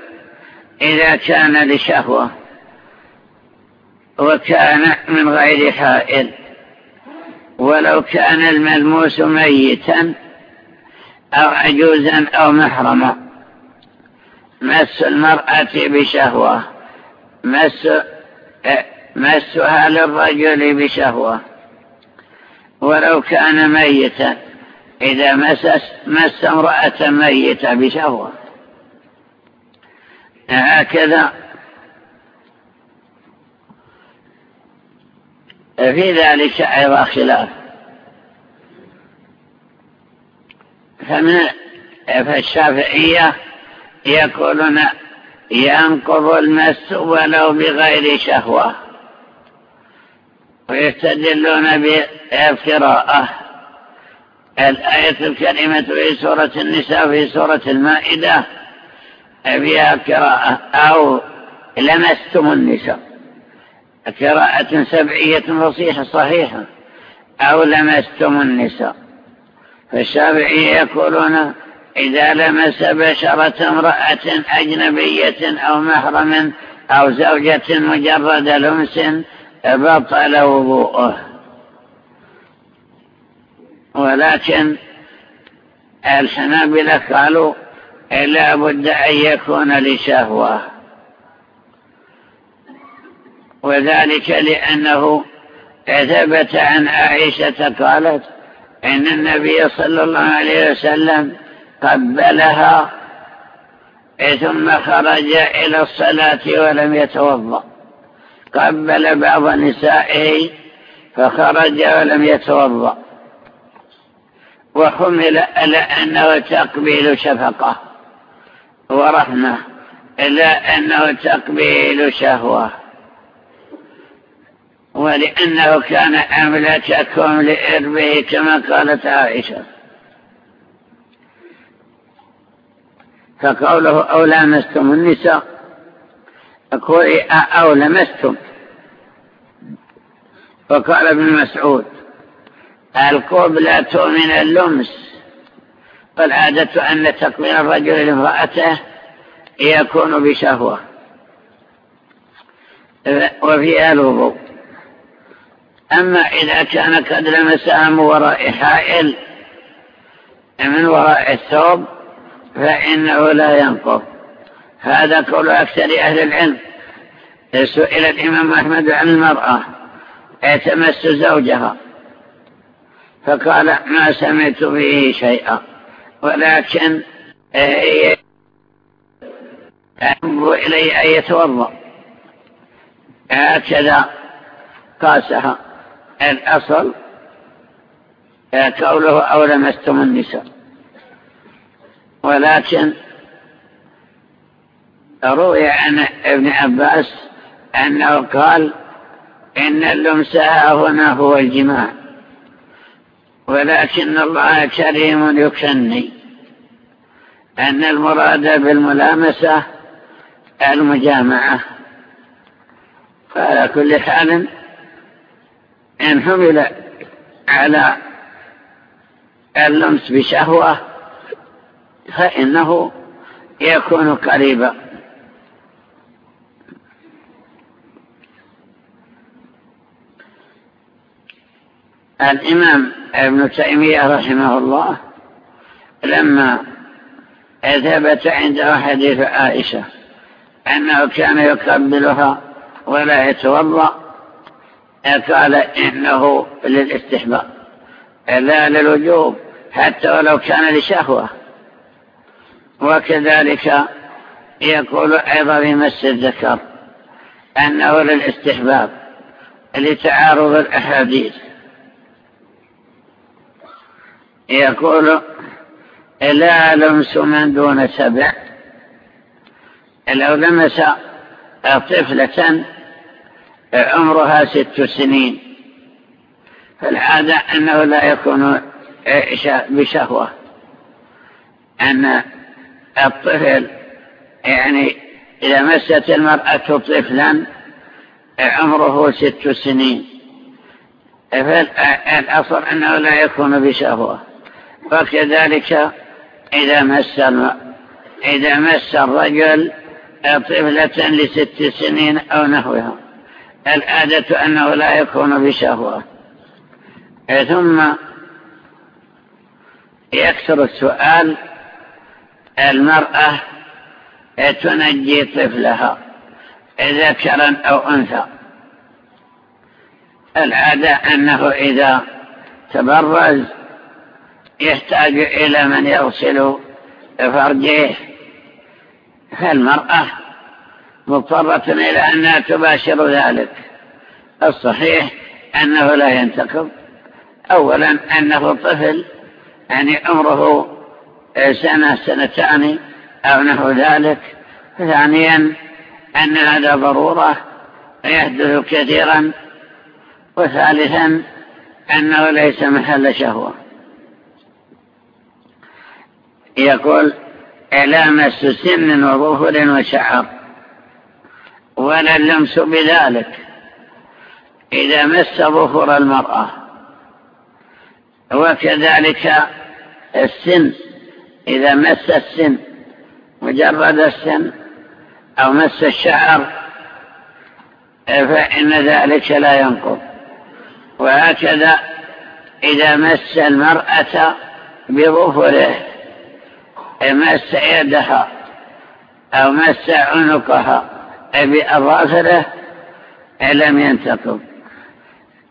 إذا كان لشهوة وكان من غير حائل. ولو كان الملموس ميتا أو عجوزا أو محرما. مس المرأة بشهوة مس مسها للرجل بشهوة. ولو كان ميتا إذا مس, مس امرأة ميتة بشهوة. هكذا. في ذلك أيضا خلاف. فمن فالشافعية يقولون ينقض المس ولو بغير شهوة ويستدلون بالقراءة. الآية الكريمة في سورة النساء في سورة المائدة فيها قراءة أو لمستم النساء. قراءة سبعية فصيحة صحيحة أو لمستم النساء. فالشافعي يقولون إذا لمس بشرة امرأة أجنبية أو محرم أو زوجة مجرد لمس بطل وضوءه. ولكن الحنابلة قالوا لا بد أن يكون لشهوة. وذلك لأنه ثبت عن عائشة قالت إن النبي صلى الله عليه وسلم قبلها ثم خرج إلى الصلاة ولم يتوضأ. قبل بعض نسائه فخرج ولم يتوضأ. وحمل على أنه تقبيل شفقة ورحمة إلا أنه تقبيل شهوة. ولأنه كان أملككم لإربه كما قالت عائشة. فقوله أو لامستم النساء أقول أو لمستم وقال ابن مسعود القبلة من اللمس والعادة أن تقبل الرجل لامرأته يكون بشهوة. وفيها الوضوء. أما إذا كان قد لمسها من وراء حائل من وراء الثوب فإنه لا ينقض. هذا قول أكثر أهل العلم. سئل الإمام أحمد عن المرأة تمس زوجها؟ فقال ما سمعت به شيئا ولكن أحب إلي أن يتوضا هكذا قاسها. الأصل قوله أو لمستم النساء. ولكن روي عن ابن عباس أنه قال إن اللمس هنا هو الجماع. ولكن الله كريم يكني أن المراد بالملامسة المجامعة. فعلى كل حال إن حمل على اللمس بشهوة فإنه يكون قريبا. الإمام ابن تيمية رحمه الله لما ثبت عنده حديث عائشة أنه كان يقبلها ولا يتوضأ قال إنه للاستحباب. لا للوجوب حتى ولو كان لشهوة. وكذلك يقول أيضا في مس الذكر أنه للاستحباب لتعارض الأحاديث. يقول لا لمس من دون سبع. لو لمس طفلة عمرها ست سنين. فالعادة أنه لا يكون بشهوة. أن الطفل يعني إذا مست المرأة طفلا عمره ست سنين. فالأصل أنه لا يكون بشهوة. وكذلك إذا مس إذا مس الرجل طفلة لست سنين أو نحوها. العادة أنه لا يكون بشهوة. ثم يكثر السؤال المرأة تنجي طفلها ذكرا أو أنثى. العادة أنه إذا تبرز يحتاج إلى من يغسل فرجه فالمرأة مضطرة إلى أنها تباشر ذلك. الصحيح أنه لا ينتقض. أولا أنه طفل يعني عمره سنة سنتان أو نحو ذلك. ثانيا أن هذا ضرورة يحدث كثيرا. وثالثا أنه ليس محل شهوة. يقول لا مس سن وظفر وشعر. ولا اللمس بذلك. إذا مس ظفر المرأة وكذلك السن إذا مس السن مجرد السن أو مس الشعر فإن ذلك لا ينقض. وهكذا إذا مس المرأة بظفره مس يدها أو مس عنقها بأظافره لم ينتقض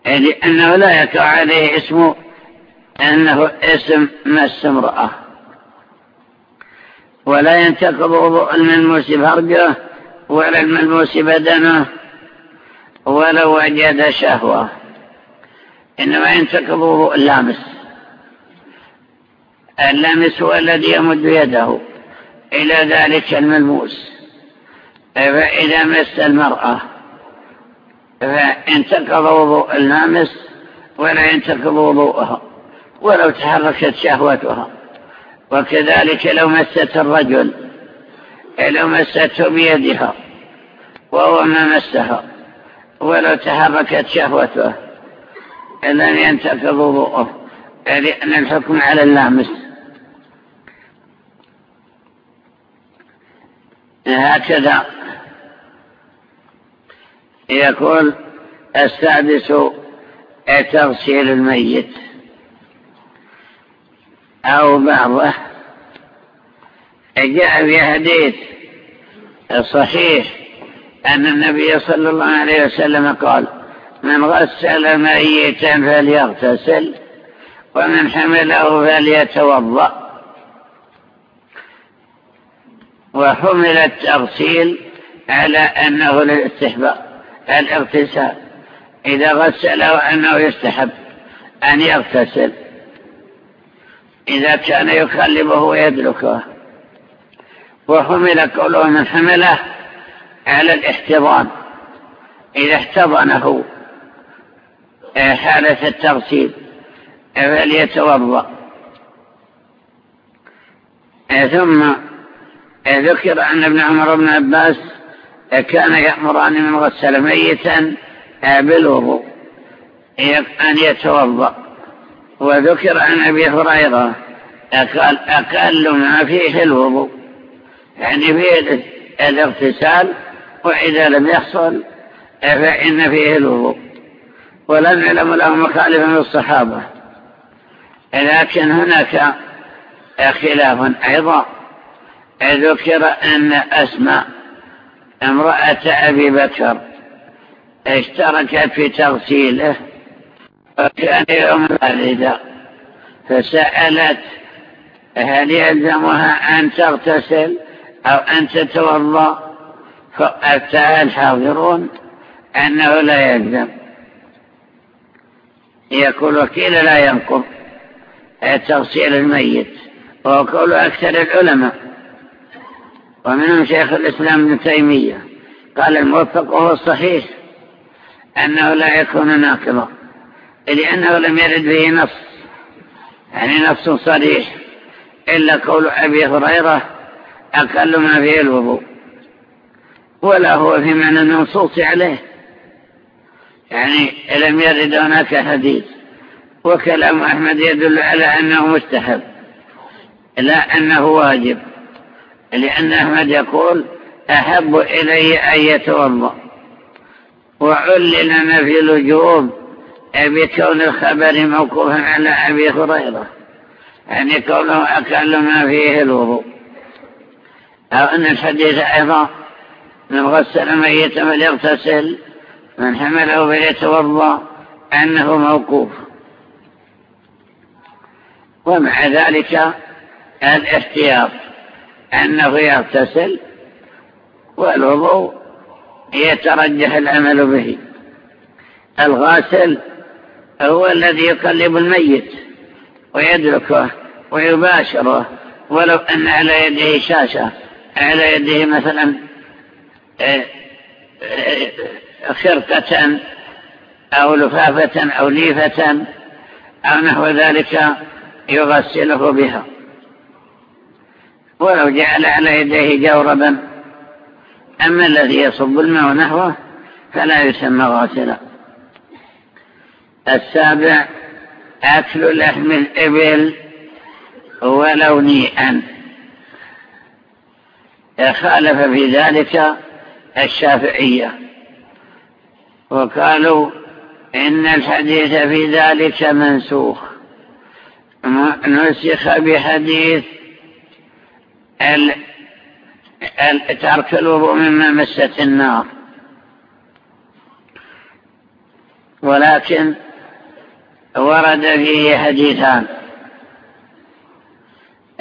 لأنه لا يقع عليه اسمه أنه اسم مس امرأة. ولا ينتقض وضوء الملموس فرجه ولا الملموس بدنه ولو وجد شهوة. إنما ينتقض وضوء اللامس اللامس هو الذي يمد يده إلى ذلك الملموس. فإذا مس المرأة فانتقض وضوء اللامس ولا ينتقض وضوءها ولو تحركت شهوتها. وكذلك لو مست الرجل لو مسته بيدها وهو ما مسها ولو تحركت شهوته لن ينتقض وضوءه. لأن الحكم على اللامس. هكذا. يقول السادس تغسيل الميت. أو بعضه. جاء في حديث صحيح أن النبي صلى الله عليه وسلم قال من غسل ميتا فليغتسل ومن حمله فليتوضأ. وحمل التغسيل على أنه للاستحباء الاغتسال. إذا غسله أنه يستحب أن يغتسل. إذا كان يقلبه ويدلكه وحمل قوله من حمله على الاحتضان. إذا احتضنه حالة التغسيل فليتوضأ. ثم ذكر أن ابن عمر بن عباس كان يأمر أن من غسل ميتا بالوضوء أن يتوضأ. وذكر عن أبي هريرة أقل, أقل ما فيه الوضوء يعني فيه الاغتسال وإذا لم يحصل فإن فيه الوضوء. ولم يعلم له مخالفا من الصحابة. لكن هناك خلاف أيضا. ذكر أن أسماء امرأة أبي بكر اشتركت في تغسيله وكان يوم والدة فسألت هل يلزمها أن تغتسل أو أن تتوضأ؟ فأتى الحاضرون أنه لا يلزم. يقول وكيل لا ينقض تغسيل الميت وهو قول أكثر العلماء. ومنهم شيخ الإسلام ابن تيمية. قال الموفق وهو الصحيح أنه لا يكون ناقضا لأنه لم يرد به نص يعني نص صريح إلا قول أبي هريرة أقل ما فيه الوضوء ولا هو في معنى المنصوص عليه. يعني لم يرد هناك حديث وكلام أحمد يدل على أنه مستحب لا أنه واجب. لأن أحمد يقول أحب إلي أن يتوضأ. وعللنا في الوجوب بكون الخبر موقوفا على أبي هريرة يعني كونه أكل ما فيه الوضوء. أو أن الحديث أيضا من غسل ميتا فليغتسل من حمله فليتوضا أنه موقوف. ومع ذلك الاحتياط. أنه يغتسل والوضوء يترجح العمل به. الغاسل هو الذي يقلب الميت ويدركه ويباشره ولو أن على يده شاشة على يده مثلا آه، آه، خرقة أو لفافة أو ليفة أو نحو ذلك يغسله بها. ولو جعل على يديه جوربا. أما الذي يصب الماء نحوه فلا يسمى غاسلا. السابع أكل لحم الإبل ولو نيئا خالف في ذلك الشافعية. وقالوا إن الحديث في ذلك منسوخ. نسخ بحديث ترك الوضوء مما مست النار. ولكن ورد فيه حديثان.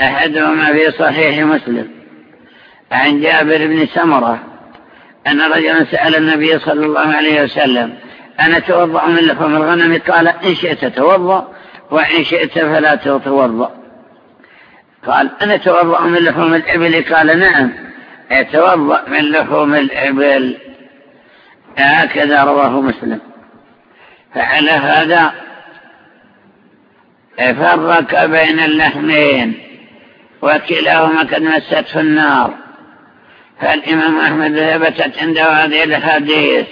أحدهما في صحيح مسلم. عن جابر بن سمرة أن رجلا سأل النبي صلى الله عليه وسلم أنا توضأ من لحم الغنم؟ قال إن شئت توضأ وإن شئت فلا تتوضأ قال أنا توضأ من لحوم الإبل؟ قال نعم. يتوضأ من لحوم الإبل. هكذا رواه مسلم. فعلى هذا فرق بين اللحمين وكلاهما قد مسته النار. فالإمام أحمد ثبتت عنده هذه الحديث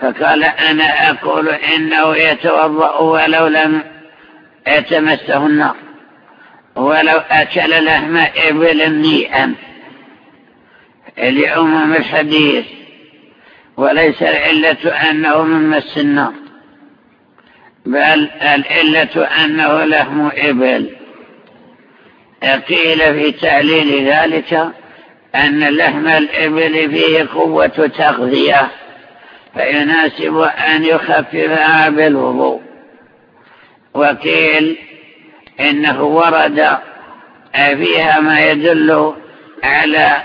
فقال أنا أقول إنه يتوضأ ولو لم يتمسه النار. ولو أكل لحم إبل نيئا لعموم الحديث وليس العلة أنه من مس النار بل العلة أنه لحم إبل. قيل في تعليل ذلك أن لحم الإبل فيه قوة تغذية فيناسب أن يخففها بالوضوء. وقيل إنه ورد فيها ما يدل على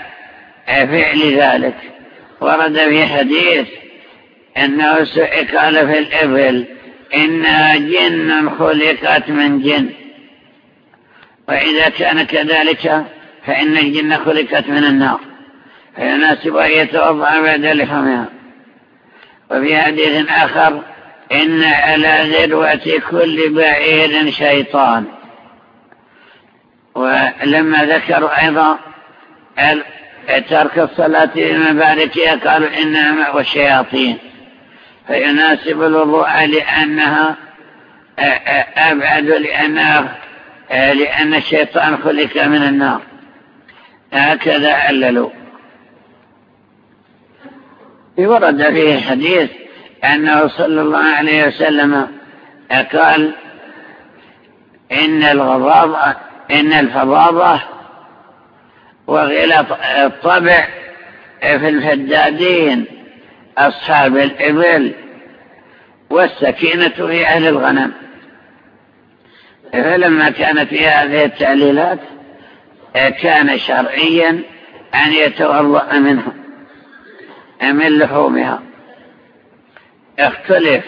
فعل ذلك. ورد في حديث أنه قال في الإبل إنها جن خلقت من جن. وإذا كان كذلك فإن الجن خلقت من النار. فيناسب أن يتوضع بعد لحمها. وفي حديث آخر إن على ذروة كل بعير شيطان. ولما ذكروا أيضا ترك الصلاة للمباركية قالوا إنها مأوى الشياطين. فيناسب الوضوء لأنها أبعد لأنها لأن الشيطان خلق من النار. هكذا عللوا. ورد فيه حديث أنه صلى الله عليه وسلم قال إن الغضاضة إن الفظاظة وغلط الطبع في الفدادين أصحاب الإبل والسكينة في أهل الغنم. فلما كانت في هذه التعليلات كان شرعيا أن يتوضأ منها من لحومها. اختلف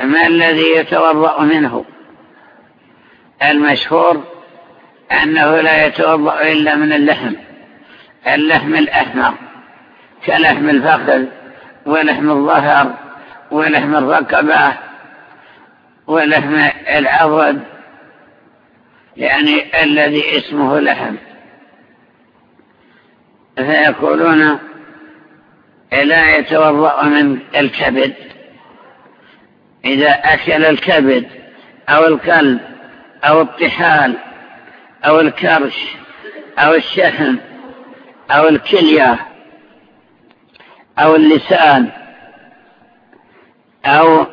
ما الذي يتوضأ منه. المشهور أنه لا يتوضأ إلا من اللحم اللحم الأحمر كلحم الفخذ ولحم الظهر ولحم الرقبة ولحم العضد يعني الذي اسمه لحم. فيقولون لا يتوضأ من الكبد إذا أكل الكبد أو القلب أو الطحال أو الكرش أو الشحم أو الكلية أو اللسان أو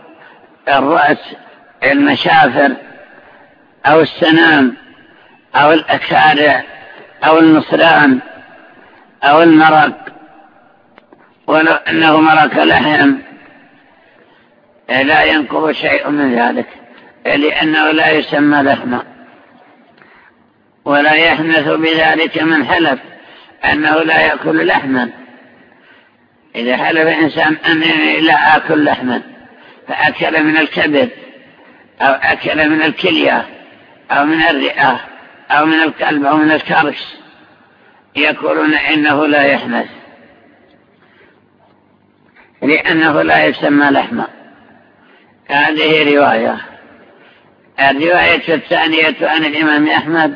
الرأس المشافر أو السنام أو الأكارع أو النصران أو المرق ولو أنه مرق لحم لا ينقض شيء من ذلك. لأنه لا يسمى لحما ولا يحنث بذلك من حلف أنه لا يأكل لحما. إذا حلف إنسان أنني لا أكل لحما فأكل من الكبد أو أكل من الكلية أو من الرئة أو من القلب أو من الكرش. يقولون إنه لا يحنث. لأنه لا يسمى لحما. هذه رواية. الرواية الثانية عن الإمام أحمد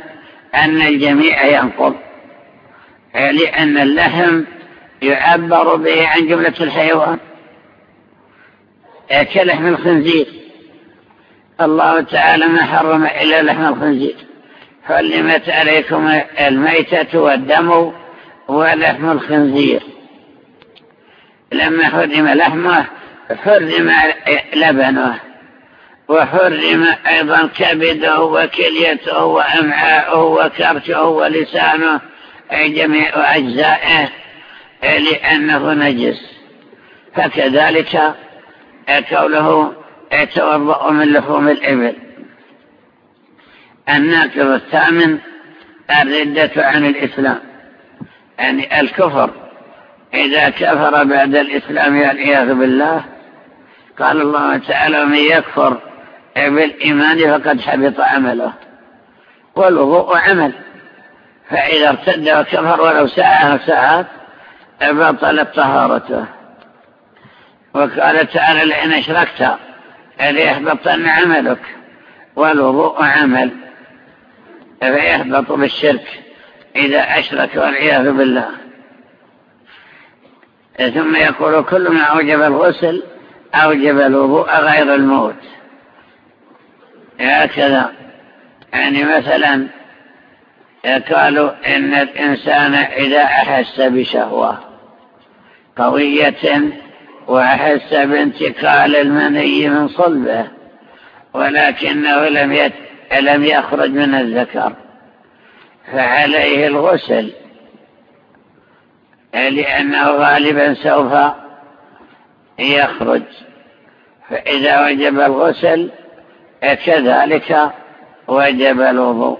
أن الجميع ينقض لأن اللحم يعبر به عن جملة الحيوان. كلحم الخنزير الله تعالى ما حرم إلا لحم الخنزير. حلمت عليكم الميتة والدم ولحم الخنزير. لما حرم لحمه حرم لبنه. وحرم أيضا كبده وكليته وأمعاؤه وكرشه ولسانه أي جميع أجزائه لأنه نجس. فكذلك قوله يتوضأ من لحوم الإبل. الناقض الثامن الردة عن الإسلام يعني الكفر. إذا كفر بعد الإسلام والعياذ بالله قال الله تعالى من يكفر بالإيمان فقد حبط عمله. والوضوء عمل. فإذا ارتد وكفر ولو ساعة ساعات بطلت طهارته. وقال تعالى لئن أشركت ليحبطن عملك. والوضوء عمل. فيحبط بالشرك إذا أشرك والعياذ بالله. ثم يقول كل ما أوجب الغسل أوجب الوضوء غير الموت. هكذا. يعني مثلا قالوا إن الإنسان إذا أحس بشهوة قوية وأحس بانتقال المني من صلبه ولكنه لم يت... لم يخرج من الذكر فعليه الغسل لأنه غالبا سوف يخرج. فإذا وجب الغسل كذلك وجب الوضوء.